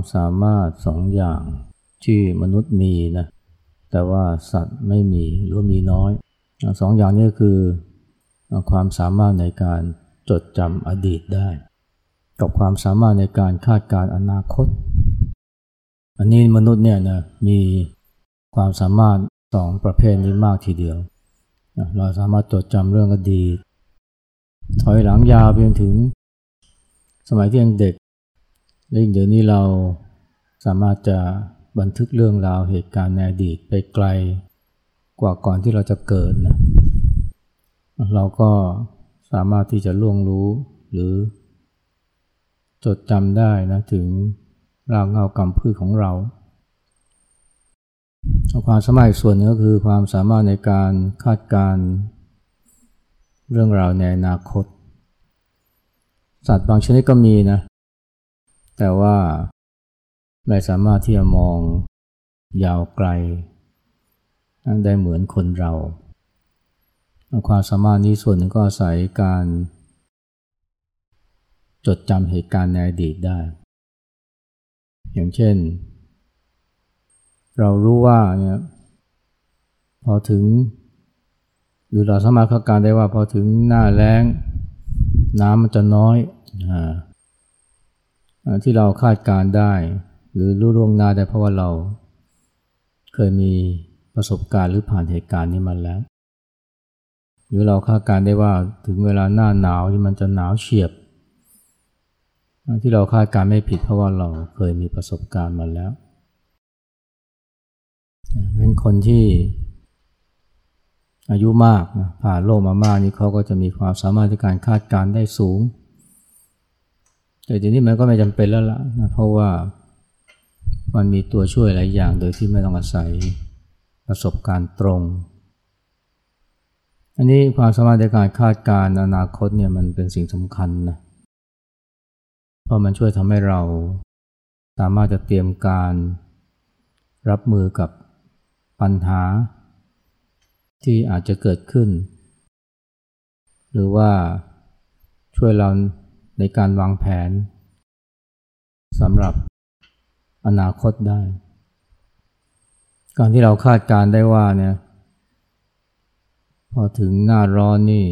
ความสามารถสองอย่างที่มนุษย์มีนะแต่ว่าสัตว์ไม่มีหรือมีน้อยสองอย่างนี้คือความสามารถในการจดจำอดีตได้ กับความสามารถในการคาดการอนาคต อันนี้มนุษย์เนี่ยนะมีความสามารถสองประเภทนี้มากทีเดียว เราสามารถจดจำเรื่องอดีต ถอยหลังยาวไปจนถึง สมัยที่ยังเด็ก และเดี๋ยวนี้เราสามารถจะบันทึกเรื่องราวเหตุการณ์ในอดีตไปไกลกว่าก่อนที่เราจะเกิดนะเราก็สามารถที่จะล่วงรู้หรือ จดจำได้นะถึงรางเงากรรมพืชของเราความสามารถส่วนนึงก็คือความสามารถในการคาดการเรื่องราวในอนาคต สัตว์บางชนิดก็มีนะ แต่ว่าไม่สามารถที่จะมองยาวไกล ได้เหมือนคนเรา ความสามารถนี้ส่วนหนึ่งก็อาศัยการ จดจำเหตุการณ์ในอดีตได้ อย่างเช่น เรารู้ว่าเนี่ยพอถึงหรือเราสามารถคาดการได้ว่าพอถึงหน้าแล้ง น้ำมันจะน้อยอ่า ที่เราคาดการได้ หรือรู้ล่วงหน้าได้เพราะว่าเรา เคยมีประสบการณ์หรือผ่านเหตุการณ์นี้มาแล้ว หรือเราคาดการได้ว่าถึงเวลาหน้าหนาวที่มันจะหนาวเฉียบ ที่เราคาดการไม่ผิดเพราะว่าเราเคยมีประสบการณ์มาแล้วเป็นคนที่อายุมากนะผ่านโลกมามากนี่เขาก็จะมีความสามารถในการคาดการได้สูง แต่ทีนี้มันก็ไม่จำเป็นแล้วล่ะนะเพราะว่ามันมีตัวช่วยหลายอย่างโดยที่ไม่ต้องอาศัยประสบการณ์ตรง อันนี้ความสามารถในการคาดการณ์อนาคตเนี่ยมันเป็นสิ่งสำคัญนะเพราะมันช่วยทำให้เราสามารถจะเตรียมการรับมือกับปัญหา ที่อาจจะเกิดขึ้น หรือว่าช่วยเรา ในการวางแผนสำหรับอนาคตได้ การที่เราคาดการได้ว่าเนี่ยพอถึงหน้าร้อนนี่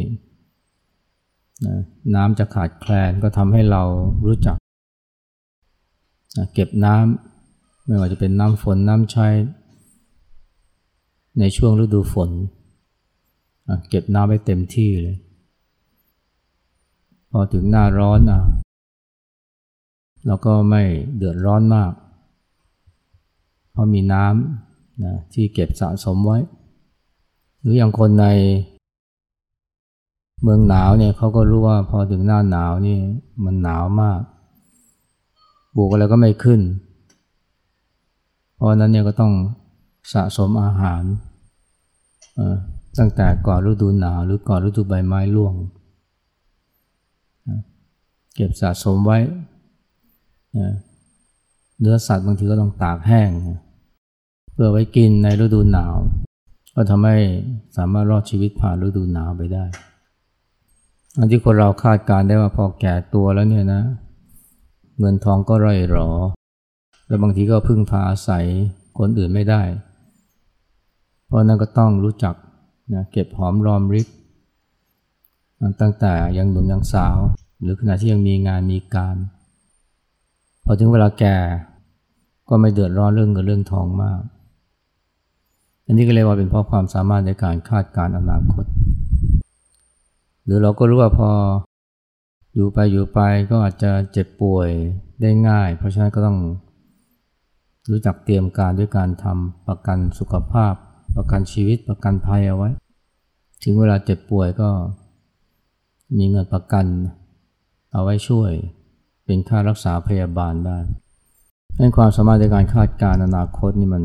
น้ำจะขาดแคลนก็ทำให้เรารู้จัก เก็บน้ำไม่ว่าจะเป็นน้ำฝนน้ำใช้ ในช่วงฤดูฝน เก็บน้ำไว้เต็มที่เลย พอถึงหน้าร้อนอะเราก็ไม่เดือดร้อนมาก เพราะมีน้ำนะที่เก็บสะสมไว้ หรืออย่างคนใน เมืองหนาวเนี่ยเขาก็รู้ว่าพอถึงหน้าหนาวนี่มันหนาวมากปลูกอะไรก็ไม่ขึ้น เพราะนั้นเนี่ยก็ต้องสะสมอาหารตั้งแต่ก่อนฤดูหนาวหรือก่อนฤดูใบไม้ร่วง เก็บสะสมไว้เนื้อสัตว์บางทีก็ต้องตากแห้งเพื่อไว้กินในฤดูหนาว ก็ทำให้สามารถรอดชีวิตผ่านฤดูหนาวไปได้อันที่คนเราคาดการได้ว่าพอแก่ตัวแล้วเนี่ยนะ เงินทองก็ร่อยหรอ แล้วบางทีก็พึ่งพาอาศัยคนอื่นไม่ได้ เพราะนั้นก็ต้องรู้จักนะเก็บหอมรอมริบตั้งแต่ยังหนุ่มยังสาว หรือขณะที่ยังมีงานมีการ พอถึงเวลาแก่ก็ไม่เดือดร้อนเรื่องเงินเรื่องทองมาก อันนี้ก็เรียว่าเป็นเพราะความสามารถในการคาดการอนาคต หรือเราก็รู้ว่าพออยู่ไปอยู่ไปก็อาจจะเจ็บป่วยได้ง่าย เพราะฉะนั้นก็ต้องรู้จักเตรียมการด้วยการทำประกันสุขภาพ ประกันชีวิตประกันภัยเอาไว้ ถึงเวลาเจ็บป่วยก็มีเงินประกัน เเอาไว้ช่วยเป็นค่ารักษาพยาบาลได้ดังความสามารถในการคาดการณ์อนาคตนี่มัน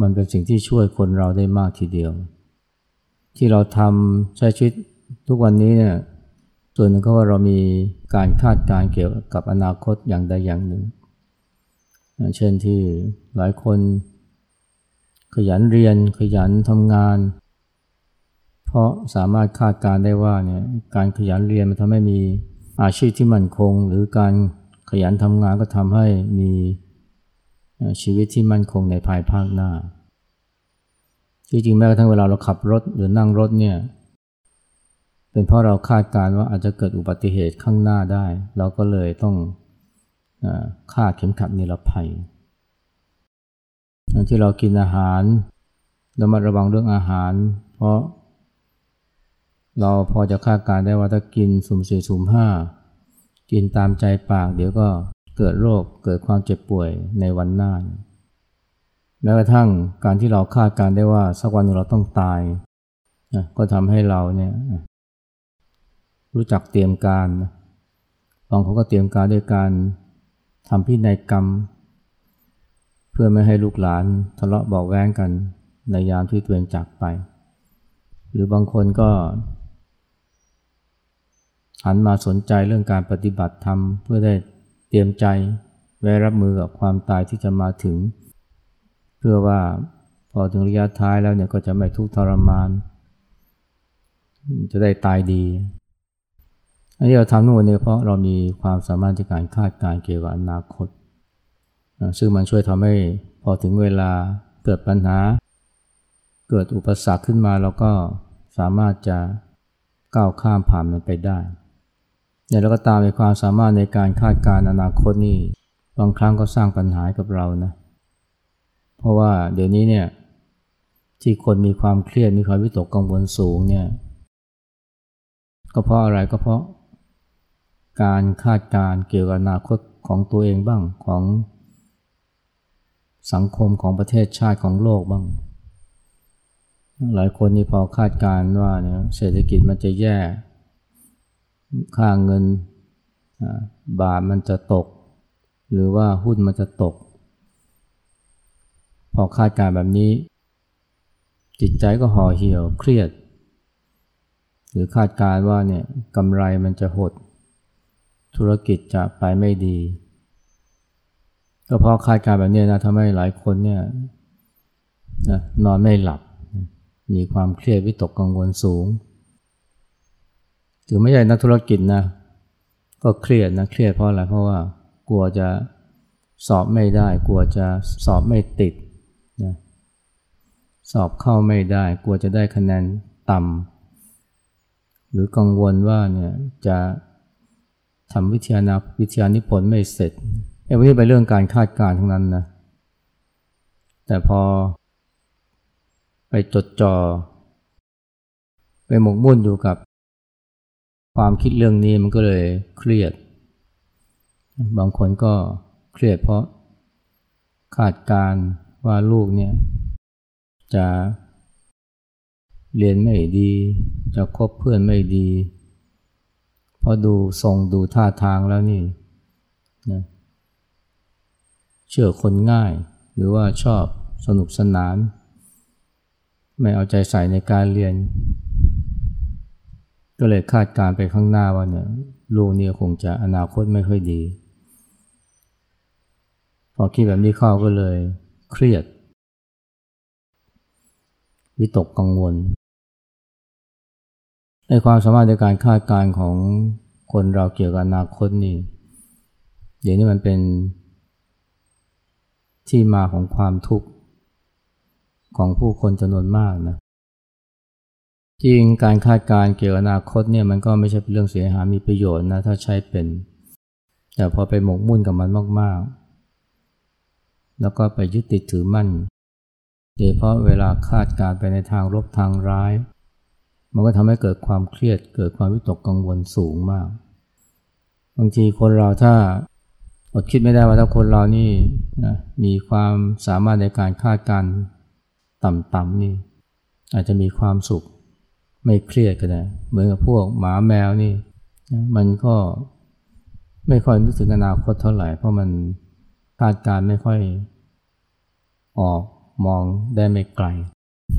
มันเป็นสิ่งที่ช่วยคนเราได้มากทีเดียว ที่เราทำใช้ชีวิตทุกวันนี้เนี่ยส่วนหนึ่งก็ว่าเรามีการคาดการเกี่ยวกับอนาคตอย่างใดอย่างหนึ่ง เช่นที่หลายคนขยันเรียนขยันทำงาน เพราะสามารถคาดการได้ว่าเนี่ยการขยันเรียนมันทำให้มีอาชีพที่มั่นคง หรือการขยันทำงานก็ทำให้มีชีวิตที่มั่นคงในภายภาคหน้า จริงๆแม้กระทั่งเวลาเราขับรถหรือนั่งรถเนี่ยเป็นเพราะเราคาดการว่าอาจจะเกิดอุบัติเหตุข้างหน้าได้ เราก็เลยต้องคาดเข็มขัดนิรภัยที่เรากินอาหารเรามาระวังเรื่องอาหาร เพราะ เราพอจะคาดการได้ว่าถ้ากินสุ่มสี่สุ่มห้ากินตามใจปาก เดี๋ยวก็เกิดโรคเกิดความเจ็บป่วยในวันหน้า แม้กระทั่งการที่เราคาดการได้ว่าสักวันหนึ่งเราต้องตายนะก็ทำให้เราเนี่ยรู้จักเตรียมการบางคนก็เตรียมการด้วยการทำพินัยกรรม เพื่อไม่ให้ลูกหลานทะเลาะเบาแว้งกันในยามที่ตัวเองจากไป หรือบางคนก็ หันมาสนใจเรื่องการปฏิบัติธรรมเพื่อได้เตรียมใจไว้รับมือกับความตายที่จะมาถึง เพื่อว่าพอถึงระยะท้ายแล้วเนี่ยก็จะไม่ทุกข์ทรมาน จะได้ตายดีอันนี้เราทำทั้งหมดเนี่ยเพราะเรามีความสามารถในการคาดการเกี่ยวกับอนาคต ซึ่งมันช่วยทำให้พอถึงเวลาเกิดปัญหา เกิดอุปสรรคขึ้นมาเราก็สามารถจะก้าวข้ามผ่านมันไปได้ เนี่ยเราก็ตามในความสามารถในการคาดการณ์อนาคตนี่บางครั้งก็สร้างปัญหากับเรานะเพราะว่าเดี๋ยวนี้เนี่ยที่คนมีความเครียดมีความวิตกกังวลสูงเนี่ยก็เพราะอะไรก็เพราะการคาดการ์เกี่ยวกับอนาคตของตัวเองบ้างของสังคมของประเทศชาติของโลกบ้าง หลายคนนี่พอคาดการ์ว่าเนี่ยเศรษฐกิจมันจะแย่ ค่าเงินบาทมันจะตก หรือว่าหุ้นมันจะตก พอคาดการแบบนี้ จิตใจก็ห่อเหี่ยวเครียด หรือคาดการว่าเนี่ยกำไรมันจะหด ธุรกิจจะไปไม่ดี ก็เพราะคาดการแบบนี้นะทำให้หลายคนเนี่ยนะนอนไม่หลับ มีความเครียดวิตกกังวลสูง ถือไม่ใช่นักธุรกิจนะก็เครียดนะเครียดเพราะอะไรเพราะว่ากลัวจะสอบไม่ได้ กลัวจะสอบไม่ติดนะสอบเข้าไม่ได้ กลัวจะได้คะแนนต่ำหรือกังวลว่าเนี่ยจะทำวิทยานาวิทยานิพนธ์ไม่เสร็จไอ้พวกนี้เป็นเรื่องการคาดการณ์ทั้งนั้นนะแต่พอไปจดจอ่อไปหมกมุ่นอยู่กับ ความคิดเรื่องนี้มันก็เลยเครียด บางคนก็เครียดเพราะขาดการว่าลูกเนี่ยจะเรียนไม่ดี จะคบเพื่อนไม่ดีเพราะดูทรงดูท่าทางแล้วนี่นะเชื่อคนง่าย หรือว่าชอบสนุกสนาน ไม่เอาใจใส่ในการเรียน ก็เลยคาดการไปข้างหน้าว่าเนี่ยลูกเนี่ยคงจะอนาคตไม่ค่อยดี พอคิดแบบนี้เข้าก็เลยเครียด วิตกกังวลในความสามารถในการคาดการณ์ของคนเราเกี่ยวกับอนาคตนี่เดี๋ยวนี้มันเป็นที่มาของความทุกข์ของผู้คนจำนวนมากนะ จริงการคาดการเกี่ยวกับอนาคตเนี่ยมันก็ไม่ใช่เป็นเรื่องเสียหายมีประโยชน์นะถ้าใช้เป็น แต่พอไปหมกมุ่นกับมันมากๆ แล้วก็ไปยึดติดถือมั่นโดยเพราะเวลาคาดการไปในทางลบทางร้าย มันก็ทำให้เกิดความเครียดเกิดความวิตกกังวลสูงมาก บางทีคนเราถ้าอดคิดไม่ได้ว่าถ้าคนเรานี่นะมีความสามารถในการคาดการต่ำๆนี่ อาจจะมีความสุข ไม่เครียดก็ได้เหมือนกับพวกหมาแมวนี่ มันก็ไม่ค่อยนึกถึงอนาคตเท่าไหร่ เพราะมันคาดการไม่ค่อยออกมองได้ไม่ไกล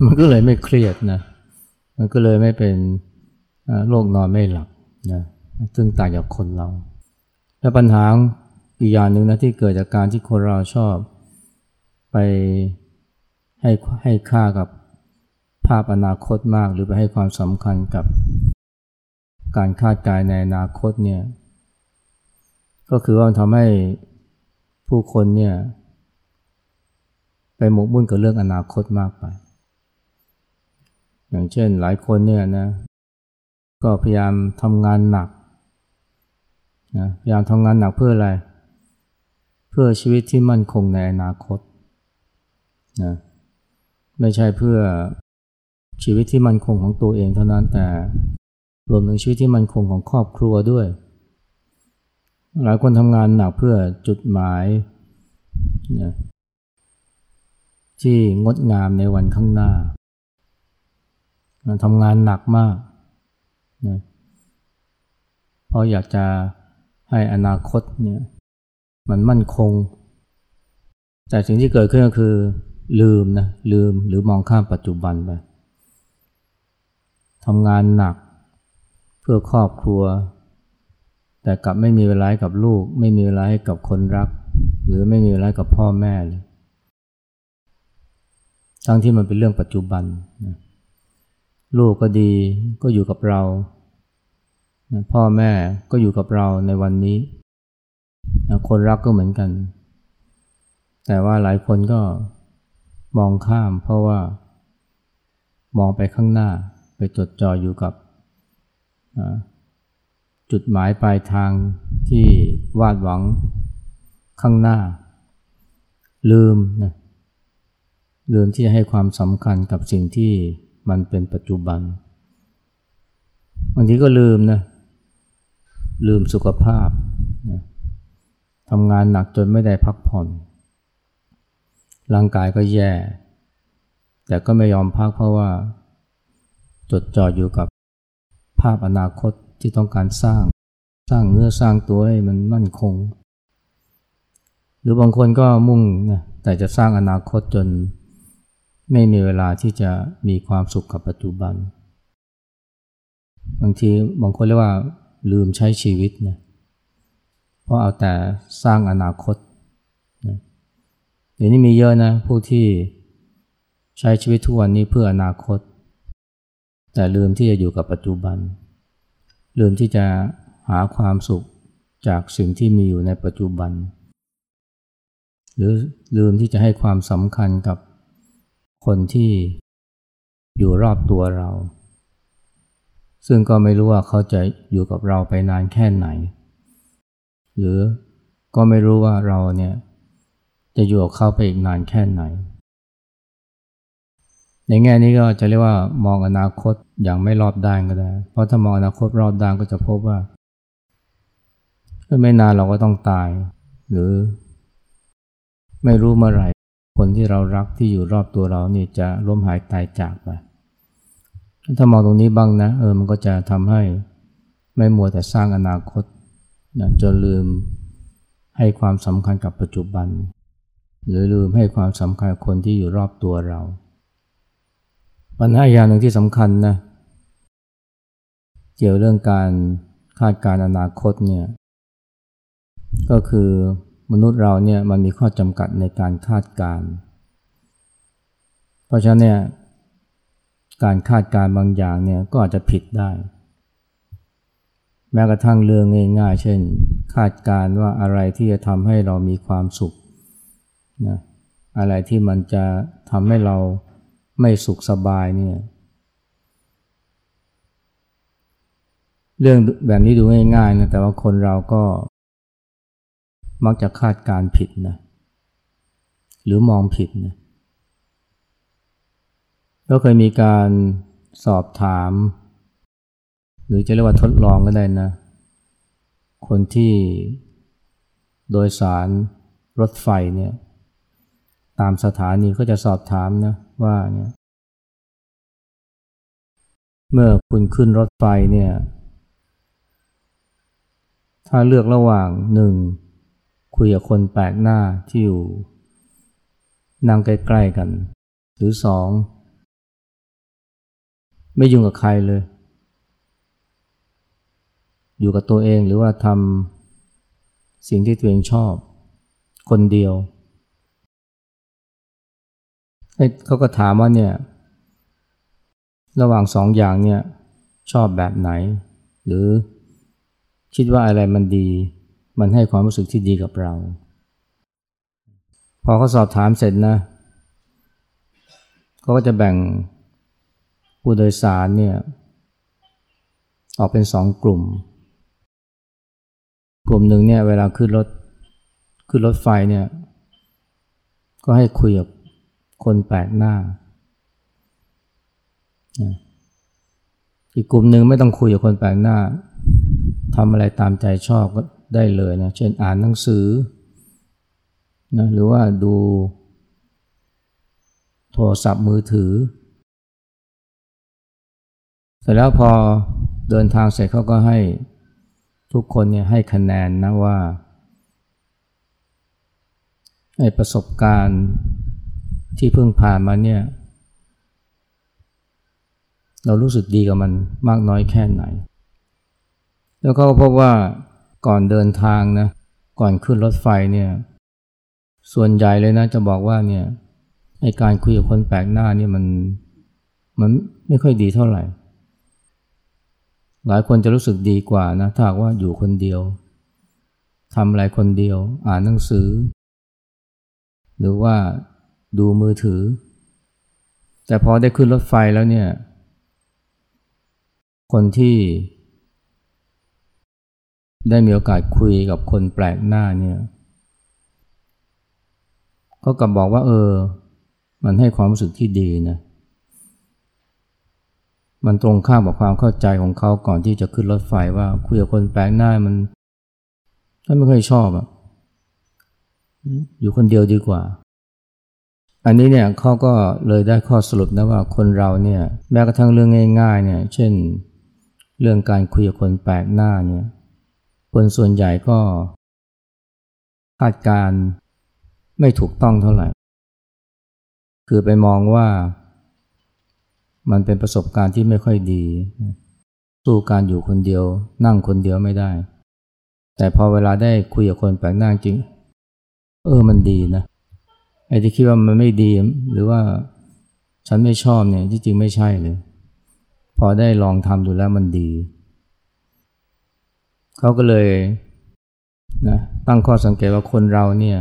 มันก็เลยไม่เครียดนะ มันก็เลยไม่เป็นโรคนอนไม่หลับนะซึ่งต่างจากคนเรา และปัญหาอีกอย่างหนึ่งนะที่เกิดจากการที่คนเราชอบ ไปให้ให้ค่ากับ ภาพอนาคตมากหรือไปให้ความสำคัญกับการคาดการณ์ในอนาคตเนี่ยก็คือว่าทำให้ผู้คนเนี่ยไปหมกมุ่นกับเรื่องอนาคตมากไป อย่างเช่นหลายคนเนี่ยนะก็พยายามทำงานหนักนะพยายามทำงานหนักเพื่ออะไร เพื่อชีวิตที่มั่นคงในอนาคตนะไม่ใช่เพื่อ ชีวิตที่มั่นคงของตัวเองเท่านั้นแต่รวมถึงชีวิตที่มั่นคงของครอบครัวด้วย หลายคนทำงานหนักเพื่อจุดหมายนะที่งดงามในวันข้างหน้าทำงานหนักมากนะเพราะอยากจะให้อนาคตเนี่ยมันมั่นคง แต่สิ่งที่เกิดขึ้นก็คือลืมนะลืมหรือมองข้ามปัจจุบันไป ทำงานหนัก เพื่อครอบครัว แต่กลับไม่มีเวลากับลูก ไม่มีเวลาให้กับคนรัก หรือไม่มีเวลากับพ่อแม่เลยทั้งที่มันเป็นเรื่องปัจจุบันนะลูกก็ดีก็อยู่กับเรา พ่อแม่ก็อยู่กับเราในวันนี้ คนรักก็เหมือนกัน แต่ว่าหลายคนก็มองข้ามเพราะว่ามองไปข้างหน้า ไปจดจ่ออยู่กับจุดหมายปลายทางที่วาดหวังข้างหน้า ลืมนะลืมที่จะให้ความสำคัญกับสิ่งที่มันเป็นปัจจุบันบางทีก็ลืมนะลืมสุขภาพนะทำงานหนักจนไม่ได้พักผ่อน ร่างกายก็แย่ แต่ก็ไม่ยอมพักเพราะว่า จดจ่ออยู่กับภาพอนาคตที่ต้องการสร้าง สร้างเนื้อสร้างตัวให้มันมั่นคง หรือบางคนก็มุ่งนะแต่จะสร้างอนาคตจนไม่มีเวลาที่จะมีความสุขกับปัจจุบัน บางทีบางคนเรียกว่าลืมใช้ชีวิตนะเพราะเอาแต่สร้างอนาคตนะเดี๋ยวนี้มีเยอะนะผู้ที่ใช้ชีวิตทุกวันนี้เพื่ออนาคต แต่ลืมที่จะอยู่กับปัจจุบัน ลืมที่จะหาความสุขจากสิ่งที่มีอยู่ในปัจจุบัน หรือลืมที่จะให้ความสำคัญกับคนที่อยู่รอบตัวเรา ซึ่งก็ไม่รู้ว่าเขาจะอยู่กับเราไปนานแค่ไหน หรือก็ไม่รู้ว่าเราเนี่ยจะอยู่กับเขาไปอีกนานแค่ไหน ในแง่นี้ก็จะเรียกว่ามองอนาคตอย่างไม่รอบด้านก็ได้ เพราะถ้ามองอนาคตรอบด้านก็จะพบว่าไม่นานเราก็ต้องตาย หรือ ไม่รู้เมื่อไหร่ คนที่เรารักที่อยู่รอบตัวเรานี่จะล้มหายตายจากไป ถ้ามองตรงนี้บ้างนะเออมันก็จะทำให้ไม่มัวแต่สร้างอนาคตนะจนลืมให้ความสำคัญกับปัจจุบัน หรือลืมให้ความสำคัญคนที่อยู่รอบตัวเรา ปัญหาอย่างหนึ่งที่สำคัญนะ เกี่ยวเรื่องการคาดการอนาคตเนี่ย ก็คือมนุษย์เราเนี่ยมันมีข้อจำกัดในการคาดการ เพราะฉะนั้นเนี่ยการคาดการบางอย่างเนี่ยก็อาจจะผิดได้ แม้กระทั่งเรื่องง่าย ๆ เช่น คาดการว่าอะไรที่จะทำให้เรามีความสุขนะอะไรที่มันจะทำให้เรา ไม่สุขสบายเนี่ยเรื่องแบบนี้ดูง่ายๆนะแต่ว่าคนเราก็ มักจะคาดการผิดนะหรือมองผิดนะก็เคยมีการสอบถาม หรือจะเรียกว่าทดลองก็ได้นะ คนที่โดยสารรถไฟเนี่ย ตามสถานีก็จะสอบถามนะว่าเนี่ยเมื่อคุณขึ้นรถไฟเนี่ย ถ้าเลือกระหว่างหนึ่งคุยกับคนแปลกหน้าที่อยู่นั่งใกล้ๆกัน หรือสองไม่ยุ่งกับใครเลย อยู่กับตัวเองหรือว่าทำสิ่งที่ตัวเองชอบ คนเดียว เขาก็ถามว่าเนี่ย ระหว่างสองอย่างเนี่ยชอบแบบไหน หรือคิดว่าอะไรมันดี มันให้ความรู้สึกที่ดีกับเรา พอเขาสอบถามเสร็จนะเขาก็จะแบ่งผู้โดยสารเนี่ยออกเป็นสองกลุ่ม กลุ่มหนึ่งเนี่ยเวลาขึ้นรถขึ้นรถไฟเนี่ย ก็ให้คุยกับ คนแปลกหน้า อีกกลุ่มหนึ่งไม่ต้องคุยกับคนแปลกหน้าทำอะไรตามใจชอบก็ได้เลยนะ เช่นอ่านหนังสือนะหรือว่าดูโทรศัพท์มือถือ เสร็จแล้วพอเดินทางเสร็จเขาก็ให้ทุกคนเนี่ยให้คะแนนนะว่าไอ้ประสบการณ์ ที่เพิ่งผ่านมาเนี่ย เรารู้สึกดีกับมันมากน้อยแค่ไหน แล้วก็พบว่าก่อนเดินทางนะ ก่อนขึ้นรถไฟเนี่ย ส่วนใหญ่เลยนะจะบอกว่าเนี่ยไอการคุยกับคนแปลกหน้านี่มันมันไม่ค่อยดีเท่าไหร่ หลายคนจะรู้สึกดีกว่านะถ้าว่าอยู่คนเดียวทำอะไรคนเดียว อ่านหนังสือ หรือว่า ดูมือถือ แต่พอได้ขึ้นรถไฟแล้วเนี่ย คนที่ ได้มีโอกาสคุยกับคนแปลกหน้าเนี่ยเขากลับบอกว่า เออ มันให้ความรู้สึกที่ดีนะ มันตรงข้ามกับความเข้าใจของเขาก่อนที่จะขึ้นรถไฟว่าคุยกับคนแปลกหน้ามันท่านไม่ค่อยชอบอะอยู่คนเดียวดีกว่า อันนี้เนี่ยเขาก็เลยได้ข้อสรุปนะว่าคนเราเนี่ยแม้กระทั่งเรื่องง่ายๆเนี่ยเช่นเรื่องการคุยกับคนแปลกหน้าเนี่ยคนส่วนใหญ่ก็คาดการไม่ถูกต้องเท่าไหร่ คือไปมองว่ามันเป็นประสบการณ์ที่ไม่ค่อยดี สู้การอยู่คนเดียว นั่งคนเดียวไม่ได้ แต่พอเวลาได้คุยกับคนแปลกหน้าจริง เออมันดีนะ ไอ้ที่คิดว่ามันไม่ดี หรือว่าฉันไม่ชอบเนี่ยที่จริงไม่ใช่เลย พอได้ลองทำดูแล้วมันดี เขาก็เลยนะตั้งข้อสังเกตว่าคนเราเนี่ย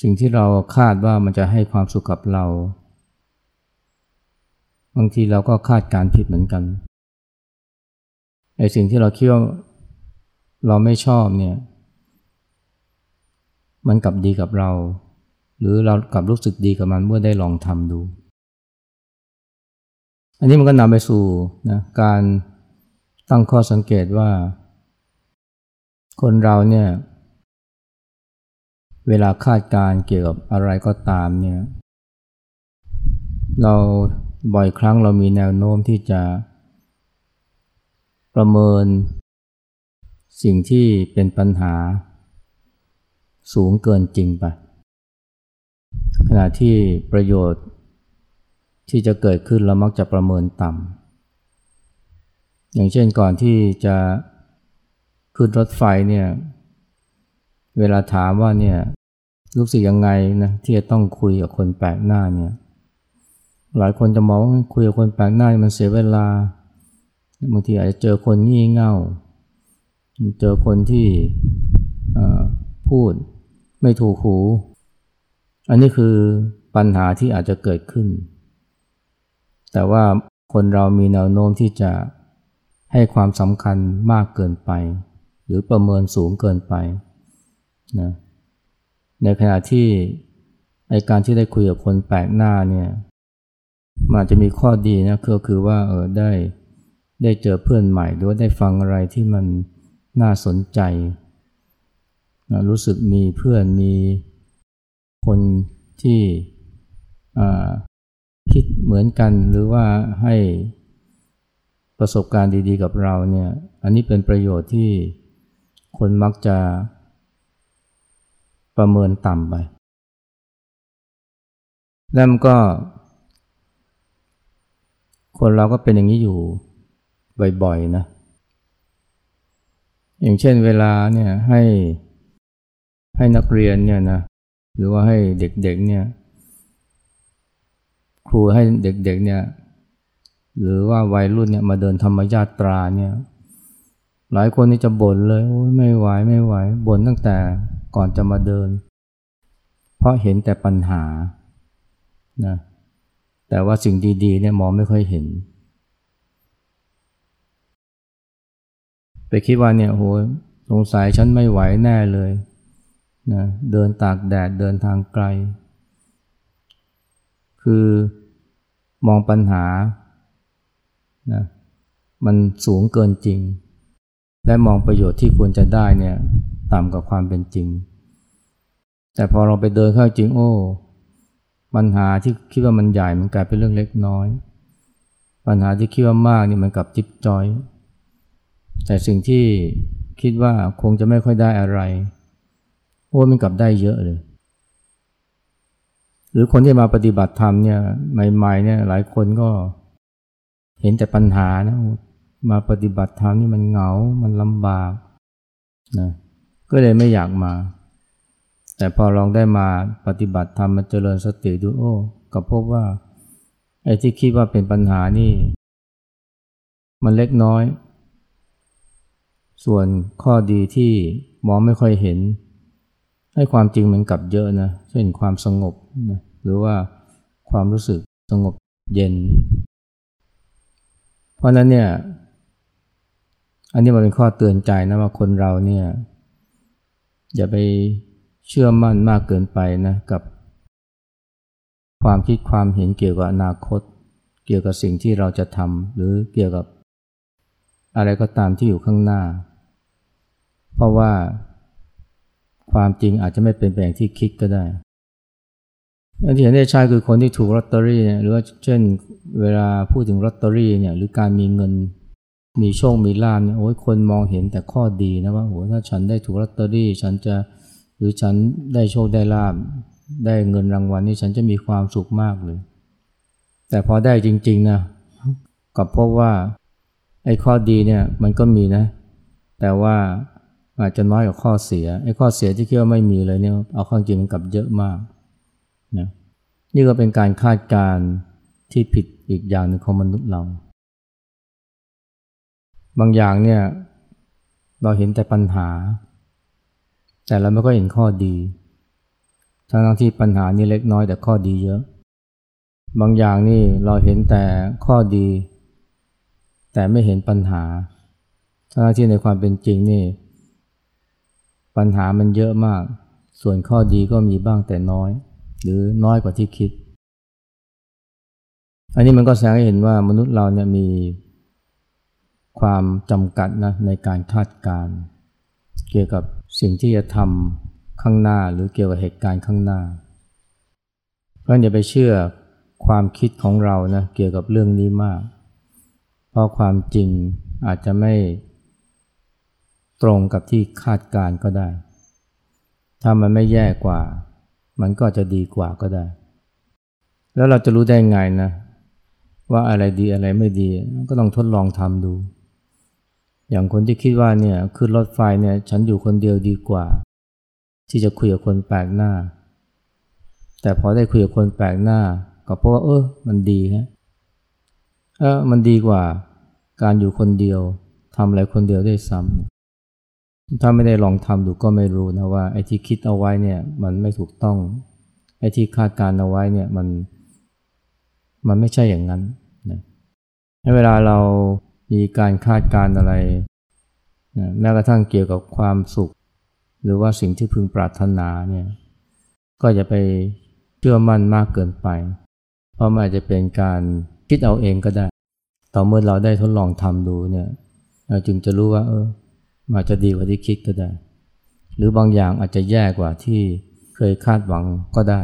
สิ่งที่เราคาดว่ามันจะให้ความสุขกับเรา บางทีเราก็คาดการผิดเหมือนกันไอ้สิ่งที่เราคิดว่าเราไม่ชอบเนี่ย มันกลับดีกับเรา หรือเรากลับรู้สึกดีกับมันเมื่อได้ลองทำดู อันนี้มันก็นำไปสู่นะการตั้งข้อสังเกตว่า คนเราเนี่ยเวลาคาดการเกี่ยวกับอะไรก็ตามเนี่ยเราบ่อยครั้งเรามีแนวโน้มที่จะประเมินสิ่งที่เป็นปัญหา สูงเกินจริงไป ขณะที่ประโยชน์ที่จะเกิดขึ้นเรามักจะประเมินต่ำ อย่างเช่นก่อนที่จะขึ้นรถไฟเนี่ย เวลาถามว่าเนี่ยรู้สึกยังไงนะที่จะต้องคุยกับคนแปลกหน้าเนี่ย หลายคนจะมองว่าคุยกับคนแปลกหน้ามันเสียเวลาบางทีอาจจะเจอคนงี่เง่า เจอคนที่พูด ไม่ถูกหู อันนี้คือปัญหาที่อาจจะเกิดขึ้น แต่ว่าคนเรามีแนวโน้มที่จะให้ความสำคัญมากเกินไป หรือประเมินสูงเกินไปนะในขณะที่ไอการที่ได้คุยกับคนแปลกหน้าเนี่ยมันจะมีข้อดีนะก็คือว่าเออได้ได้เจอเพื่อนใหม่หรือว่าได้ฟังอะไรที่มันน่าสนใจ รู้สึกมีเพื่อนมีคนที่คิดเหมือนกันหรือว่าให้ประสบการณ์ดีๆกับเราเนี่ยอันนี้เป็นประโยชน์ที่คนมักจะประเมินต่ำไปแล้วมันก็ คนเราก็เป็นอย่างนี้อยู่บ่อยๆนะ อย่างเช่นเวลาเนี่ยให้ ให้นักเรียนเนี่ยนะหรือว่าให้เด็กๆเนี่ยครูให้เด็กๆเนี่ยหรือว่าวัยรุ่นเนี่ยมาเดินธรรมญาตราเนี่ยหลายคนนี่จะบ่นเลยโอ้ยไม่ไหวไม่ไหวบ่นตั้งแต่ก่อนจะมาเดิน เพราะเห็นแต่ปัญหานะแต่ว่าสิ่งดีๆเนี่ยมองไม่ค่อยเห็น ไปคิดว่าเนี่ยโหสงสัยฉันไม่ไหวแน่เลย นะเดินตากแดดเดินทางไกล คือมองปัญหานะมันสูงเกินจริง และมองประโยชน์ที่ควรจะได้เนี่ยต่ำกว่าความเป็นจริง แต่พอเราไปเดินเข้าจริงโอ้ปัญหาที่คิดว่ามันใหญ่มันกลายเป็นเรื่องเล็กน้อย ปัญหาที่คิดว่ามากนี่มันกลับจิ๊บจอย แต่สิ่งที่คิดว่าคงจะไม่ค่อยได้อะไร อ้มันกลับได้เยอะเลย หรือคนที่มาปฏิบัติธรรมเนี่ยใหม่ๆเนี่ยหลายคนก็เห็นแต่ปัญหานะมาปฏิบัติธรรมนี่มันเหงา มันลำบากนะก็เลยไม่อยากมา แต่พอลองได้มาปฏิบัติธรรมมาเจริญสติดูโอ้ก็พบว่าไอ้ที่คิดว่าเป็นปัญหานี่ มันเล็กน้อย ส่วนข้อดีที่มองไม่ค่อยเห็น ให้ความจริงมันกลับเยอะนะ เช่นความสงบนะหรือว่าความรู้สึกสงบเย็น เพราะนั้นเนี่ย อันนี้มันเป็นข้อเตือนใจนะว่าคนเราเนี่ย อย่าไปเชื่อมั่นมากเกินไปนะกับ ความคิดความเห็นเกี่ยวกับอนาคต เกี่ยวกับสิ่งที่เราจะทำหรือเกี่ยวกับอะไรก็ตามที่อยู่ข้างหน้า เพราะว่า ความจริงอาจจะไม่เป็นแบบที่คิดก็ได้อันที่เห็นได้ใช่คือคนที่ถูกลอตเตอรี่เนี่ยหรือว่าเช่น เวลาพูดถึงลอตเตอรี่เนี่ยหรือการมีเงินมีโชค มีลาภเนี่ยโอ้ยคนมองเห็นแต่ข้อดีนะว่าโอ้ถ้าฉันได้ถูกลอตเตอรี่ ฉันจะหรือฉันได้โชคได้ลาภได้เงินรางวัลนี่ฉันจะมีความสุขมากเลย แต่พอได้จริงๆนะกับพบว่าไอ้ข้อดีเนี่ยมันก็มีนะ แต่ว่า อาจจะน้อยกว่าข้อเสียไอ้ข้อเสียที่คิดว่าไม่มีเลยเนี่ยเอาข้อจริงมันกลับเยอะมากนะนี่ก็เป็นการคาดการณ์ที่ผิดอีกอย่างหนึ่งของมนุษย์เรา บางอย่างเนี่ยเราเห็นแต่ปัญหา แต่เราไม่ก็เห็นข้อดี ทั้งที่ปัญหานี่เล็กน้อยแต่ข้อดีเยอะ บางอย่างนี่เราเห็นแต่ข้อดี แต่ไม่เห็นปัญหา ทั้งที่ในความเป็นจริงนี่ ปัญหามันเยอะมาก ส่วนข้อดีก็มีบ้างแต่น้อย หรือน้อยกว่าที่คิด อันนี้มันก็แสดงให้เห็นว่ามนุษย์เราเนี่ยมีความจำกัดนะในการคาดการเกี่ยวกับสิ่งที่จะทำข้างหน้าหรือเกี่ยวกับเหตุการณ์ข้างหน้า เพราะอย่าไปเชื่อความคิดของเรานะเกี่ยวกับเรื่องนี้มาก เพราะความจริงอาจจะไม่ ตรงกับที่คาดการก็ได้ ถ้ามันไม่แย่กว่า มันก็จะดีกว่าก็ได้ แล้วเราจะรู้ได้ไงนะ ว่าอะไรดีอะไรไม่ดี ก็ต้องทดลองทำดู อย่างคนที่คิดว่าเนี่ยขึ้นรถไฟเนี่ยฉันอยู่คนเดียวดีกว่า ที่จะคุยกับคนแปลกหน้า แต่พอได้คุยกับคนแปลกหน้า ก็พราะว่าเออมันดีฮะเออมันดีกว่าการอยู่คนเดียวทำอะไรคนเดียวได้ซ้ำ ถ้าไม่ได้ลองทำดูก็ไม่รู้นะว่าไอ้ที่คิดเอาไว้เนี่ยมันไม่ถูกต้อง ไอ้ที่คาดการเอาไว้เนี่ยมันมันไม่ใช่อย่างนั้นนะเวลาเรามีการคาดการอะไรนะแม้กระทั่งเกี่ยวกับความสุข หรือว่าสิ่งที่พึงปรารถนาเนี่ยก็จะไปเชื่อมั่นมากเกินไป เพราะมันอาจจะเป็นการคิดเอาเองก็ได้ ต่อเมื่อเราได้ทดลองทำดูเนี่ยเราจึงจะรู้ว่าเออ อาจจะดีกว่าที่คิดก็ได้ หรือบางอย่างอาจจะแย่กว่าที่เคยคาดหวังก็ได้